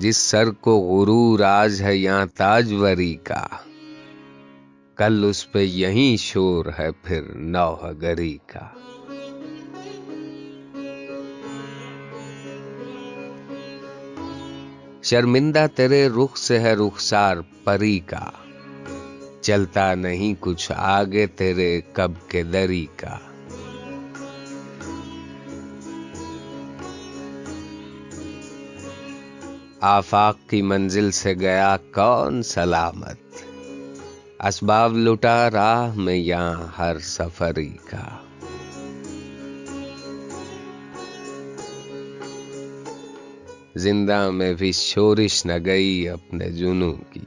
جس سر کو غرور آج ہے یہاں تاجوری کا۔ کل اس پہ یہی شور ہے پھر نوہ گری کا۔ شرمندہ تیرے رخ سے ہے رخسار پری کا۔ چلتا نہیں کچھ آگے تیرے کب کے دری کا۔ آفاق کی منزل سے گیا کون سلامت؟ اسباب لٹا راہ میں یہاں ہر سفری کا۔ زندہ میں بھی شورش نہ گئی اپنے جنو کی۔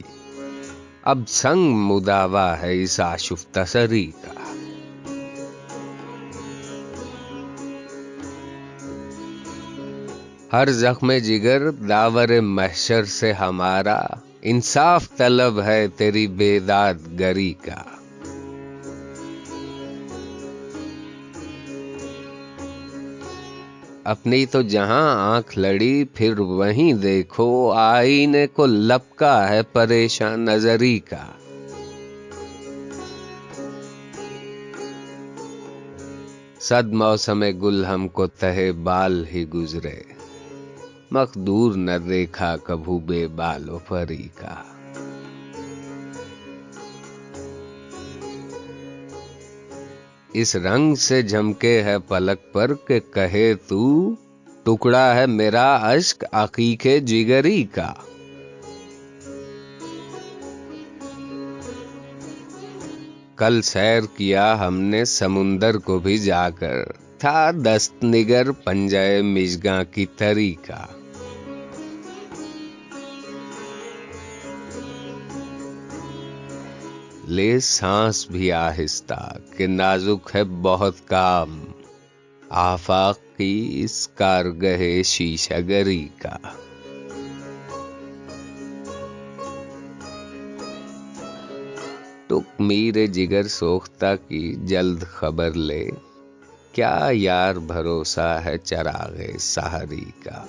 اب سنگ مداوا ہے اس آشفتری کا۔ ہر زخم جگر داور محشر سے ہمارا۔ انصاف طلب ہے تیری بیداد گری کا۔ اپنی تو جہاں آنکھ لڑی، پھر وہیں دیکھو، آئینے کو لپکا ہے پریشان نظری کا۔ صد موسم گل ہم کو تہے، بال ہی گزرے۔ مقدور نہ دیکھا کبھو بے بال و پری کا اس رنگ سے جھمکے ہے پلک پر کہ کہے تو، ٹکڑا ہے میرا اشک عقیق جگری کا۔ کل سیر کیا ہم نے سمندر کو بھی جا کر، تھا دست نگر پنجائے مشگاں کی تری کا۔ لے سانس بھی آہستہ، کہ نازک ہے بہت کام۔ آفاق کی اس کارگہ شیشہ گری کا۔ ٹک میرے جگر سوختہ کی جلد خبر لے، کیا یار بھروسہ ہے چراغ سہری کا۔